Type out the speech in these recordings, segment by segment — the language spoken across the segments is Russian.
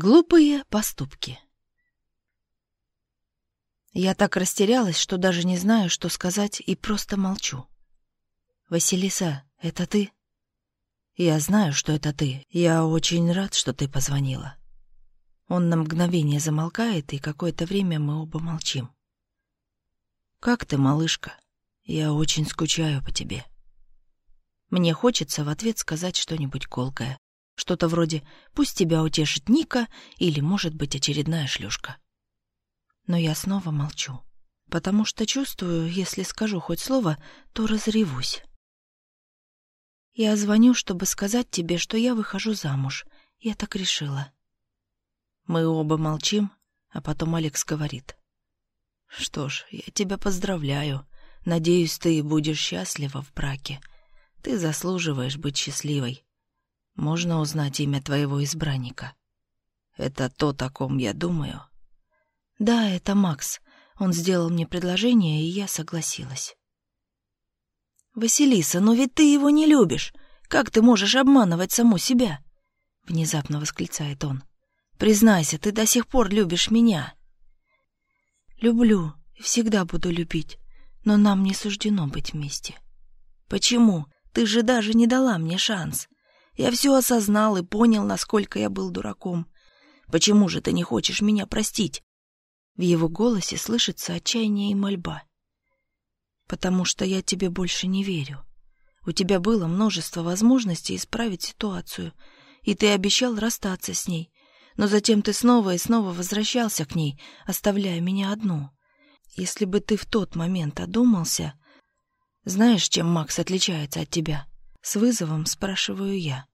Глупые поступки. Я так растерялась, что даже не знаю, что сказать, и просто молчу. «Василиса, это ты?» «Я знаю, что это ты. Я очень рад, что ты позвонила». Он на мгновение замолкает, и какое-то время мы оба молчим. «Как ты, малышка? Я очень скучаю по тебе». Мне хочется в ответ сказать что-нибудь колкое. Что-то вроде «пусть тебя утешит Ника» или, может быть, очередная шлюшка. Но я снова молчу, потому что чувствую, если скажу хоть слово, то разревусь. Я звоню, чтобы сказать тебе, что я выхожу замуж. Я так решила. Мы оба молчим, а потом Алекс говорит. «Что ж, я тебя поздравляю. Надеюсь, ты будешь счастлива в браке. Ты заслуживаешь быть счастливой. Можно узнать имя твоего избранника? Это то, о ком я думаю? Да, это Макс. Он сделал мне предложение, и я согласилась. «Василиса, но ведь ты его не любишь. Как ты можешь обманывать саму себя?» Внезапно восклицает он. «Признайся, ты до сих пор любишь меня». «Люблю и всегда буду любить, но нам не суждено быть вместе». «Почему? Ты же даже не дала мне шанс. Я все осознал и понял, насколько я был дураком. Почему же ты не хочешь меня простить? В его голосе слышится отчаяние и мольба. Потому что я тебе больше не верю. У тебя было множество возможностей исправить ситуацию, и ты обещал расстаться с ней. Но затем ты снова и снова возвращался к ней, оставляя меня одну. Если бы ты в тот момент одумался... Знаешь, чем Макс отличается от тебя? С вызовом спрашиваю я.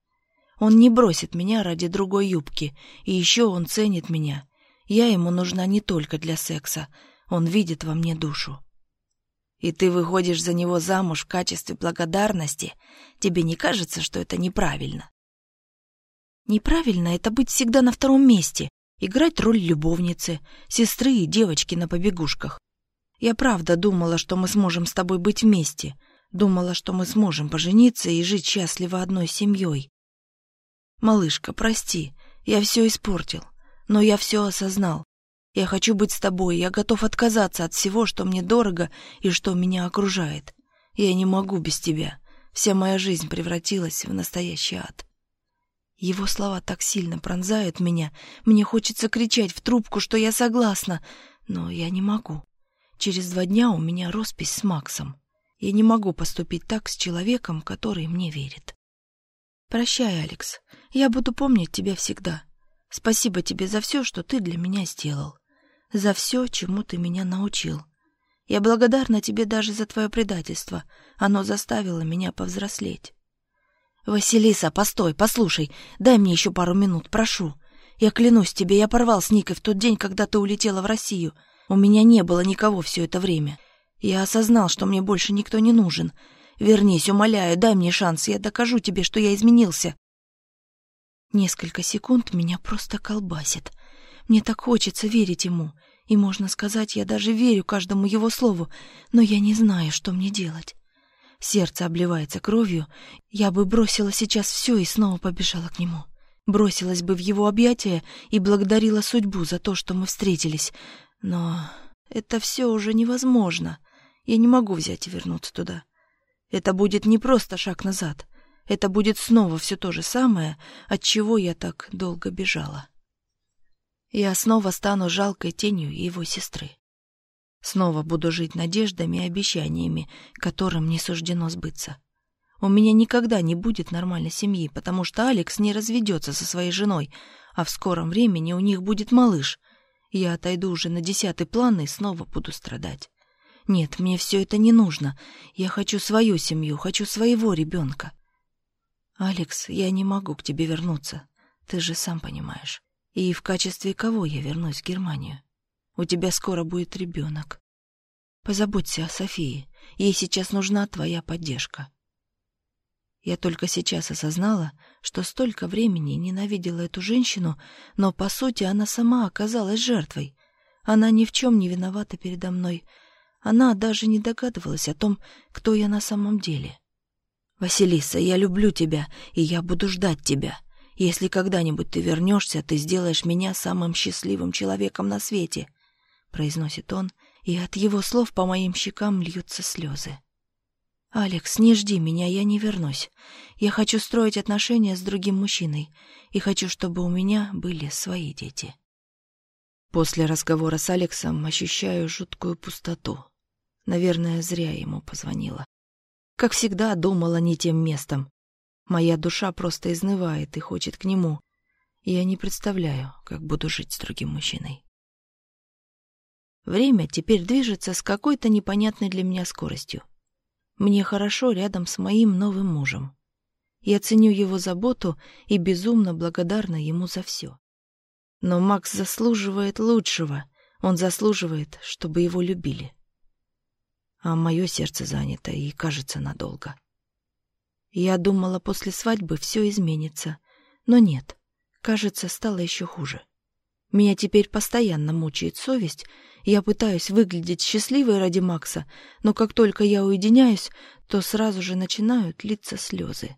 Он не бросит меня ради другой юбки, и еще он ценит меня. Я ему нужна не только для секса, он видит во мне душу. И ты выходишь за него замуж в качестве благодарности. Тебе не кажется, что это неправильно? Неправильно — это быть всегда на втором месте, играть роль любовницы, сестры и девочки на побегушках. Я правда думала, что мы сможем с тобой быть вместе, думала, что мы сможем пожениться и жить счастливо одной семьей. «Малышка, прости, я все испортил, но я все осознал. Я хочу быть с тобой, я готов отказаться от всего, что мне дорого и что меня окружает. Я не могу без тебя. Вся моя жизнь превратилась в настоящий ад». Его слова так сильно пронзают меня, мне хочется кричать в трубку, что я согласна, но я не могу. Через два дня у меня роспись с Максом. Я не могу поступить так с человеком, который мне верит. Прощай, Алекс. Я буду помнить тебя всегда. Спасибо тебе за все, что ты для меня сделал. За все, чему ты меня научил. Я благодарна тебе даже за твое предательство. Оно заставило меня повзрослеть. Василиса, постой, послушай. Дай мне еще пару минут, прошу. Я клянусь тебе, я порвал с Никой в тот день, когда ты улетела в Россию. У меня не было никого все это время. Я осознал, что мне больше никто не нужен. Вернись, умоляю, дай мне шанс, я докажу тебе, что я изменился. Несколько секунд меня просто колбасит. Мне так хочется верить ему. И, можно сказать, я даже верю каждому его слову, но я не знаю, что мне делать. Сердце обливается кровью. Я бы бросила сейчас все и снова побежала к нему. Бросилась бы в его объятия и благодарила судьбу за то, что мы встретились. Но это все уже невозможно. Я не могу взять и вернуться туда. Это будет не просто шаг назад. Это будет снова все то же самое, от чего я так долго бежала. Я снова стану жалкой тенью его сестры. Снова буду жить надеждами и обещаниями, которым не суждено сбыться. У меня никогда не будет нормальной семьи, потому что Алекс не разведется со своей женой, а в скором времени у них будет малыш. Я отойду уже на десятый план и снова буду страдать. Нет, мне все это не нужно. Я хочу свою семью, хочу своего ребенка. Алекс, я не могу к тебе вернуться. Ты же сам понимаешь. И в качестве кого я вернусь в Германию? У тебя скоро будет ребенок. Позаботься о Софии. Ей сейчас нужна твоя поддержка. Я только сейчас осознала, что столько времени ненавидела эту женщину, но, по сути, она сама оказалась жертвой. Она ни в чем не виновата передо мной, она даже не догадывалась о том, кто я на самом деле. «Василиса, я люблю тебя, и я буду ждать тебя. Если когда-нибудь ты вернешься, ты сделаешь меня самым счастливым человеком на свете», — произносит он, и от его слов по моим щекам льются слезы. «Алекс, не жди меня, я не вернусь. Я хочу строить отношения с другим мужчиной, и хочу, чтобы у меня были свои дети». После разговора с Алексом ощущаю жуткую пустоту. Наверное, зря ему позвонила. Как всегда, думала не тем местом. Моя душа просто изнывает и хочет к нему. Я не представляю, как буду жить с другим мужчиной. Время теперь движется с какой-то непонятной для меня скоростью. Мне хорошо рядом с моим новым мужем. Я ценю его заботу и безумно благодарна ему за все. Но Макс заслуживает лучшего. Он заслуживает, чтобы его любили. А мое сердце занято и, кажется, надолго. Я думала, после свадьбы все изменится. Но нет, кажется, стало еще хуже. Меня теперь постоянно мучает совесть. Я пытаюсь выглядеть счастливой ради Макса, но как только я уединяюсь, то сразу же начинают литься слезы.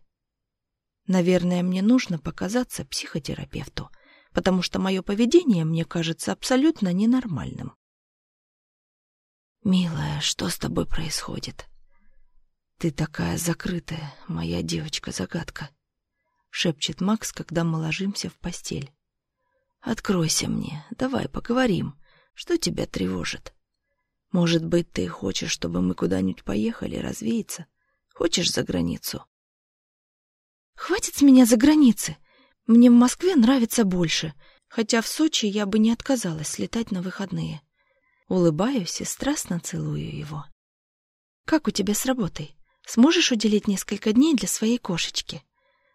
Наверное, мне нужно показаться психотерапевту — потому что мое поведение мне кажется абсолютно ненормальным. «Милая, что с тобой происходит?» «Ты такая закрытая, моя девочка-загадка», — шепчет Макс, когда мы ложимся в постель. «Откройся мне, давай поговорим. Что тебя тревожит? Может быть, ты хочешь, чтобы мы куда-нибудь поехали развеяться? Хочешь за границу?» «Хватит с меня за границы!» Мне в Москве нравится больше, хотя в Сочи я бы не отказалась слетать на выходные. Улыбаюсь и страстно целую его. «Как у тебя с работой? Сможешь уделить несколько дней для своей кошечки?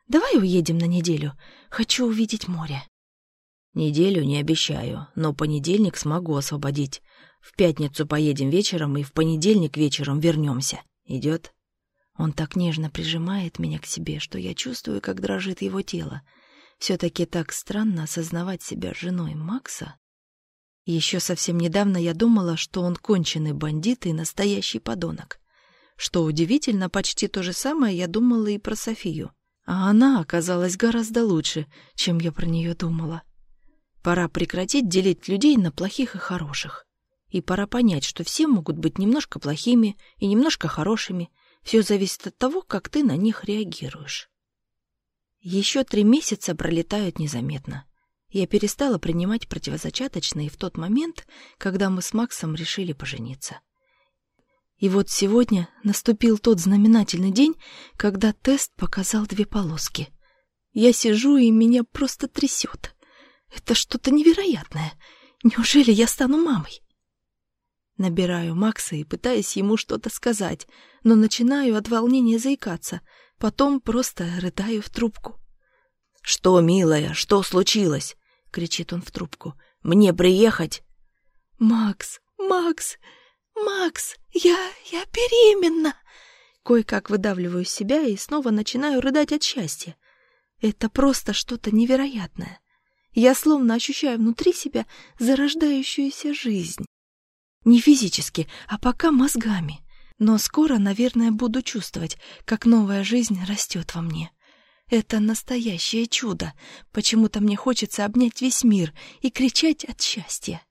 Давай уедем на неделю. Хочу увидеть море». «Неделю не обещаю, но понедельник смогу освободить. В пятницу поедем вечером и в понедельник вечером вернемся. Идет?» Он так нежно прижимает меня к себе, что я чувствую, как дрожит его тело, все-таки так странно осознавать себя женой Макса. Еще совсем недавно я думала, что он конченый бандит и настоящий подонок. Что удивительно, почти то же самое я думала и про Софию. А она оказалась гораздо лучше, чем я про нее думала. Пора прекратить делить людей на плохих и хороших. И пора понять, что все могут быть немножко плохими и немножко хорошими. Все зависит от того, как ты на них реагируешь. Еще три месяца пролетают незаметно. Я перестала принимать противозачаточные в тот момент, когда мы с Максом решили пожениться. И вот сегодня наступил тот знаменательный день, когда тест показал две полоски. Я сижу, и меня просто трясет. Это что-то невероятное. Неужели я стану мамой? Набираю Макса и пытаюсь ему что-то сказать, но начинаю от волнения заикаться — Потом просто рыдаю в трубку. «Что, милая, что случилось?» — кричит он в трубку. «Мне приехать?» «Макс, Макс, Макс, я... я беременна!» Кое-как выдавливаю себя и снова начинаю рыдать от счастья. Это просто что-то невероятное. Я словно ощущаю внутри себя зарождающуюся жизнь. Не физически, а пока мозгами. Но скоро, наверное, буду чувствовать, как новая жизнь растет во мне. Это настоящее чудо. Почему-то мне хочется обнять весь мир и кричать от счастья.